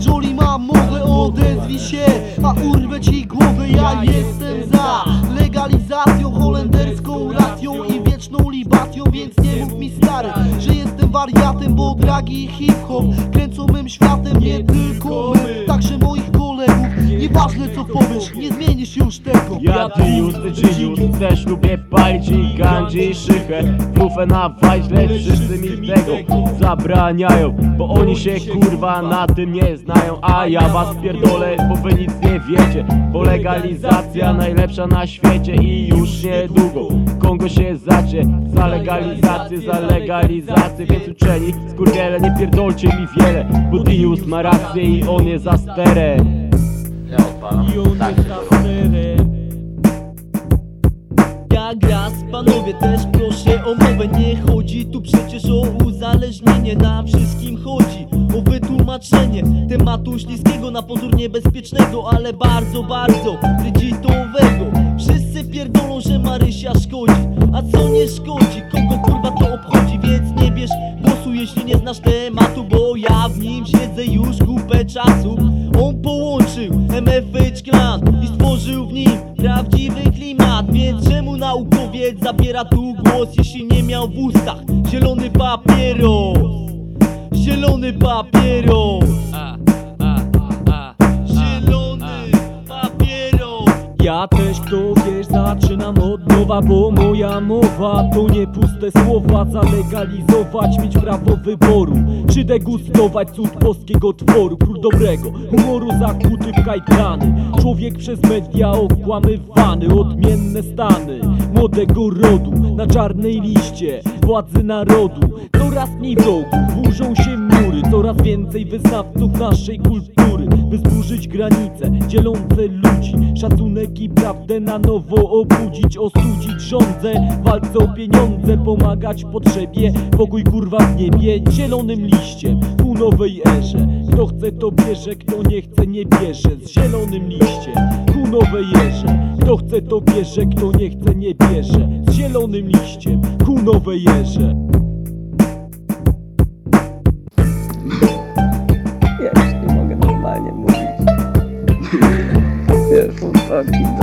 Jolly mam mowę, odezwij się A urwę ci głowę, ja jestem za Legalizacją, holenderską racją I wieczną libacją, więc nie mów mi stary Że jestem wariatem, bo dragi hip-hop Kręcą mym światem, nie tylko my Także moich kolegów. Nieważne co powiesz, nie już tego Ja Dius, ty genius Też lubię palić i gandzi i szychę Flufę na wajź, lecz wszyscy mi tego zabraniają Bo oni się kurwa na tym nie znają A ja was pierdolę, bo wy nic nie wiecie. Bo legalizacja najlepsza na świecie I już niedługo Kongo się zacie. Za legalizację, za legalizację Więc uczeni, skurwiele, nie pierdolcie mi wiele. Bo Dius ma rację i on jest za sterem Ja. I Tak, jest raz, panowie też proszę o mowę Nie chodzi tu przecież o uzależnienie Na wszystkim chodzi o wytłumaczenie Tematu śliskiego na pozór niebezpiecznego Ale bardzo, bardzo rydzitowego Wszyscy pierdolą, że Marysia szkodzi A co nie szkodzi? Kogo kurwa to obchodzi? Więc nie bierz głosu, jeśli nie znasz tematu Bo ja w nim siedzę już kupę czasu On połączył MFH i stworzył w nim prawdziwy klimat Więc czemu naukowiec zabiera tu głos, jeśli nie miał w ustach zielony papieros? Zielony papieros ja też kto wiesz zaczynam od nowa Bo moja mowa to nie puste słowa. Zalegalizować, mieć prawo wyboru Czy degustować cud polskiego tworu. Król dobrego, humoru zakuty w Człowiek przez media okłamywany Odmienne stany. Młodego rodu Na czarnej liście władzy narodu. Coraz mniej wrogów, burzą się mury. Coraz więcej wyznawców naszej kultury By zburzyć granice dzielące ludzi Szacunek i prawdę na nowo obudzić Ostudzić rządzę, walce o pieniądze Pomagać potrzebie, pokój kurwa w niebie Zielonym liściem ku nowej erze. Kto chce to bierze, kto nie chce nie bierze Z zielonym liściem ku nowej erze. Kto chce to bierze, kto nie chce nie bierze Z zielonym liściem ku nowej erze Ja